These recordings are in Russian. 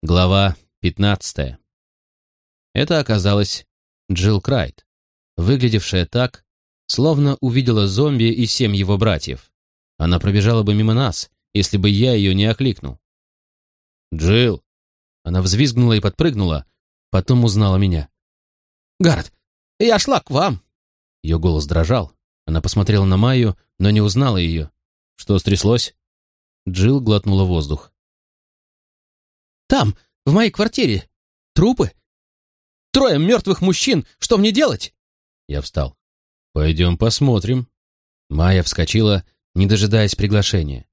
Глава 15. Это оказалась Джилл Крайт, выглядевшая так, словно увидела зомби и семь его братьев. Она пробежала бы мимо нас, если бы я ее не окликнул. «Джилл!» Она взвизгнула и подпрыгнула, потом узнала меня. «Гаррет, я шла к вам!» Ее голос дрожал. Она посмотрела на Майю, но не узнала ее. «Что стряслось?» Джилл глотнула воздух. Там, в моей квартире, трупы. Трое мертвых мужчин. Что мне делать?» Я встал. «Пойдем посмотрим». Майя вскочила, не дожидаясь приглашения.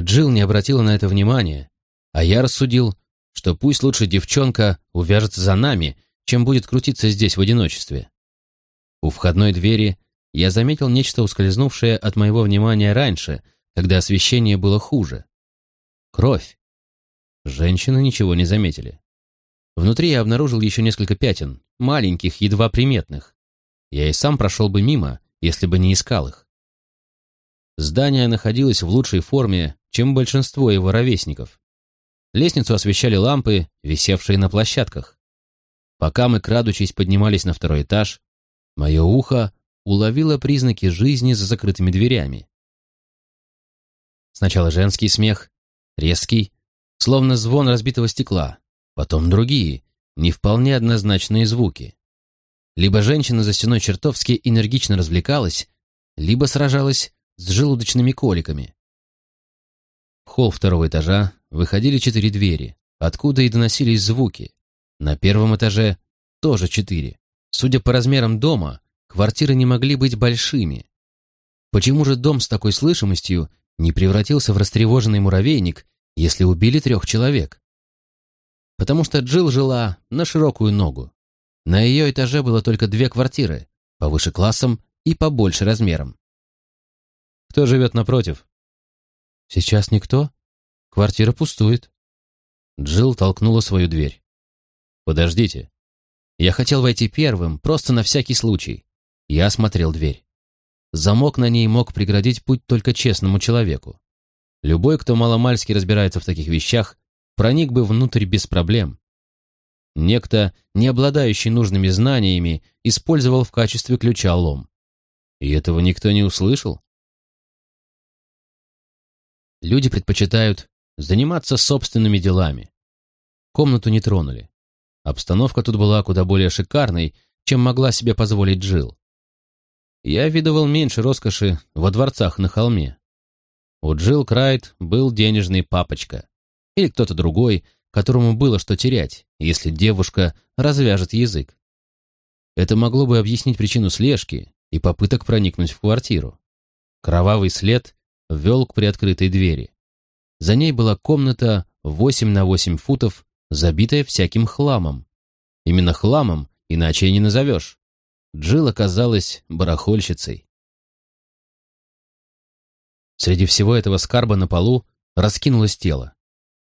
Джилл не обратила на это внимания, а я рассудил, что пусть лучше девчонка увяжется за нами, чем будет крутиться здесь в одиночестве. У входной двери я заметил нечто ускользнувшее от моего внимания раньше, когда освещение было хуже. Кровь. Женщины ничего не заметили. Внутри я обнаружил еще несколько пятен, маленьких, едва приметных. Я и сам прошел бы мимо, если бы не искал их. Здание находилось в лучшей форме, чем большинство его ровесников. Лестницу освещали лампы, висевшие на площадках. Пока мы, крадучись, поднимались на второй этаж, мое ухо уловило признаки жизни за закрытыми дверями. Сначала женский смех, резкий, словно звон разбитого стекла, потом другие, не вполне однозначные звуки. Либо женщина за стеной чертовски энергично развлекалась, либо сражалась с желудочными коликами. В холл второго этажа выходили четыре двери, откуда и доносились звуки. На первом этаже тоже четыре. Судя по размерам дома, квартиры не могли быть большими. Почему же дом с такой слышимостью не превратился в растревоженный муравейник если убили трех человек? Потому что Джилл жила на широкую ногу. На ее этаже было только две квартиры, повыше классом и побольше размером. Кто живет напротив? Сейчас никто. Квартира пустует. Джилл толкнула свою дверь. Подождите. Я хотел войти первым, просто на всякий случай. Я осмотрел дверь. Замок на ней мог преградить путь только честному человеку. Любой, кто маломальски разбирается в таких вещах, проник бы внутрь без проблем. Некто, не обладающий нужными знаниями, использовал в качестве ключа лом. И этого никто не услышал. Люди предпочитают заниматься собственными делами. Комнату не тронули. Обстановка тут была куда более шикарной, чем могла себе позволить Джил. Я видывал меньше роскоши во дворцах на холме. У Джилл Крайт был денежный папочка. Или кто-то другой, которому было что терять, если девушка развяжет язык. Это могло бы объяснить причину слежки и попыток проникнуть в квартиру. Кровавый след вел к приоткрытой двери. За ней была комната 8 на 8 футов, забитая всяким хламом. Именно хламом, иначе и не назовешь. Джилл оказалась барахольщицей. Среди всего этого скарба на полу раскинулось тело.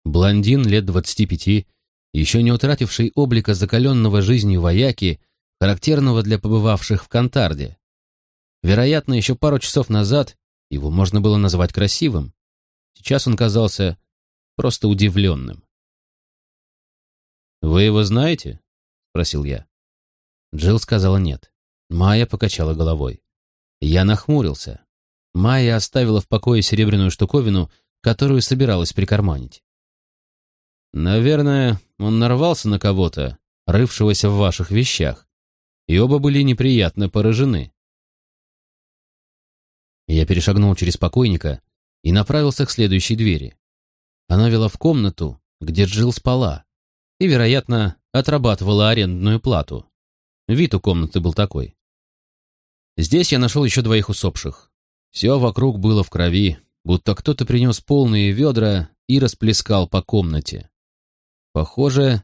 Блондин лет двадцати пяти, еще не утративший облика закаленного жизнью вояки, характерного для побывавших в Кантарде. Вероятно, еще пару часов назад его можно было назвать красивым. Сейчас он казался просто удивленным. «Вы его знаете?» — спросил я. Джилл сказала нет. Майя покачала головой. Я нахмурился. Майя оставила в покое серебряную штуковину, которую собиралась прикарманить. «Наверное, он нарвался на кого-то, рывшегося в ваших вещах, и оба были неприятно поражены». Я перешагнул через покойника и направился к следующей двери. Она вела в комнату, где Джилл спала, и, вероятно, отрабатывала арендную плату. Вид у комнаты был такой. Здесь я нашел еще двоих усопших. Все вокруг было в крови, будто кто-то принес полные ведра и расплескал по комнате. Похоже,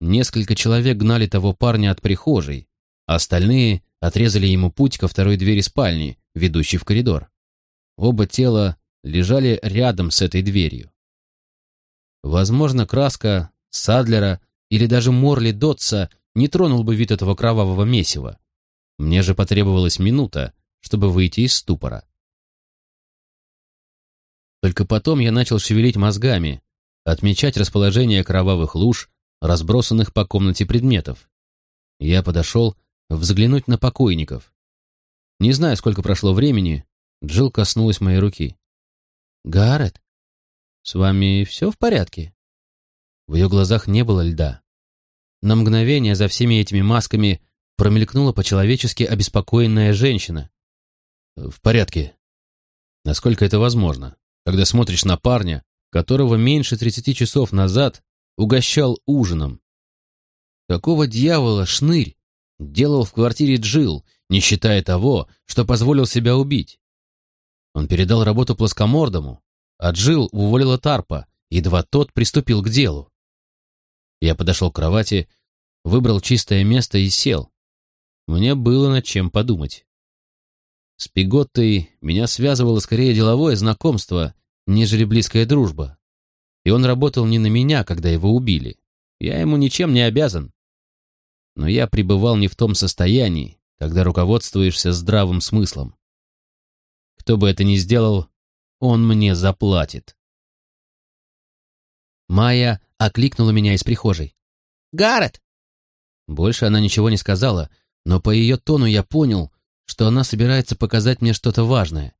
несколько человек гнали того парня от прихожей, а остальные отрезали ему путь ко второй двери спальни, ведущей в коридор. Оба тела лежали рядом с этой дверью. Возможно, краска Садлера или даже Морли Дотса не тронул бы вид этого кровавого месива. Мне же потребовалась минута, чтобы выйти из ступора. Только потом я начал шевелить мозгами, отмечать расположение кровавых луж, разбросанных по комнате предметов. Я подошел взглянуть на покойников. Не знаю, сколько прошло времени, Джилл коснулась моей руки. «Гаррет, с вами все в порядке?» В ее глазах не было льда. На мгновение за всеми этими масками промелькнула по-человечески обеспокоенная женщина. «В порядке. Насколько это возможно, когда смотришь на парня, которого меньше тридцати часов назад угощал ужином. Какого дьявола шнырь делал в квартире Джил, не считая того, что позволил себя убить? Он передал работу плоскомордому, а Джил уволила Тарпа, едва тот приступил к делу. Я подошел к кровати, выбрал чистое место и сел. Мне было над чем подумать. С Пиготтой меня связывало скорее деловое знакомство, нежели близкая дружба. И он работал не на меня, когда его убили. Я ему ничем не обязан. Но я пребывал не в том состоянии, когда руководствуешься здравым смыслом. Кто бы это ни сделал, он мне заплатит. Майя окликнула меня из прихожей. «Гаррет!» Больше она ничего не сказала, но по ее тону я понял, что она собирается показать мне что-то важное.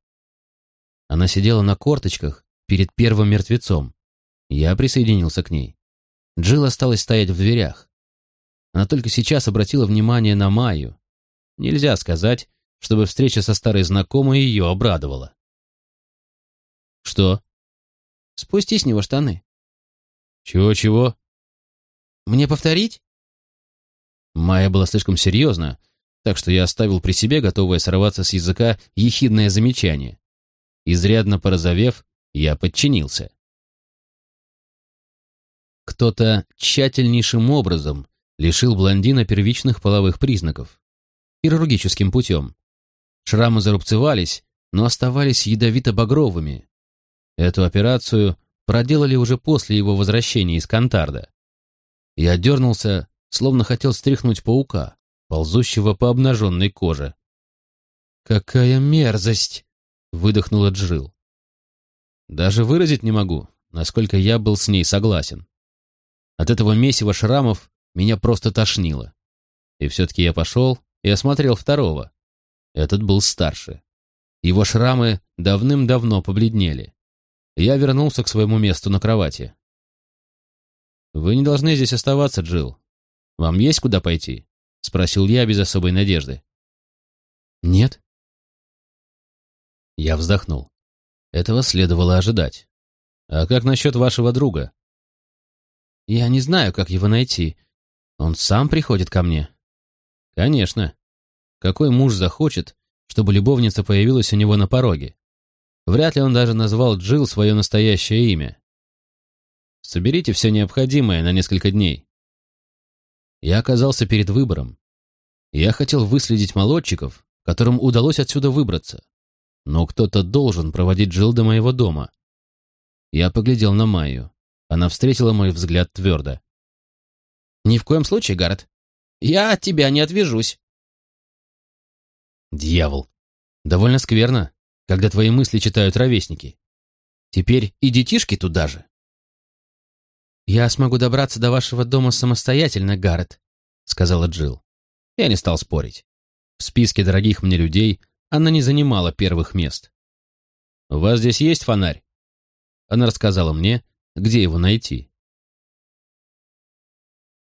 Она сидела на корточках перед первым мертвецом. Я присоединился к ней. Джилл осталась стоять в дверях. Она только сейчас обратила внимание на Майю. Нельзя сказать, чтобы встреча со старой знакомой ее обрадовала. «Что?» «Спусти с него штаны». «Чего-чего?» «Мне повторить?» Майя была слишком серьезна, так что я оставил при себе, готовое сорваться с языка, ехидное замечание. Изрядно порозовев, я подчинился. Кто-то тщательнейшим образом лишил блондина первичных половых признаков. Хирургическим путем. Шрамы зарубцевались, но оставались ядовито-багровыми. Эту операцию проделали уже после его возвращения из Кантарда. Я дернулся, словно хотел стряхнуть паука, ползущего по обнаженной коже. «Какая мерзость!» — выдохнула Джил. Даже выразить не могу, насколько я был с ней согласен. От этого месива шрамов меня просто тошнило. И все-таки я пошел и осмотрел второго. Этот был старше. Его шрамы давным-давно побледнели. Я вернулся к своему месту на кровати. «Вы не должны здесь оставаться, Джилл. Вам есть куда пойти?» — спросил я без особой надежды. «Нет». Я вздохнул. Этого следовало ожидать. А как насчет вашего друга? Я не знаю, как его найти. Он сам приходит ко мне. Конечно. Какой муж захочет, чтобы любовница появилась у него на пороге? Вряд ли он даже назвал Джилл свое настоящее имя. Соберите все необходимое на несколько дней. Я оказался перед выбором. Я хотел выследить молодчиков, которым удалось отсюда выбраться но кто-то должен проводить Джилл до моего дома. Я поглядел на Майю. Она встретила мой взгляд твердо. «Ни в коем случае, Гаррет. Я от тебя не отвяжусь». «Дьявол! Довольно скверно, когда твои мысли читают ровесники. Теперь и детишки туда же». «Я смогу добраться до вашего дома самостоятельно, Гаррет», — сказала Джилл. Я не стал спорить. В списке дорогих мне людей она не занимала первых мест. «У вас здесь есть фонарь?» Она рассказала мне, где его найти.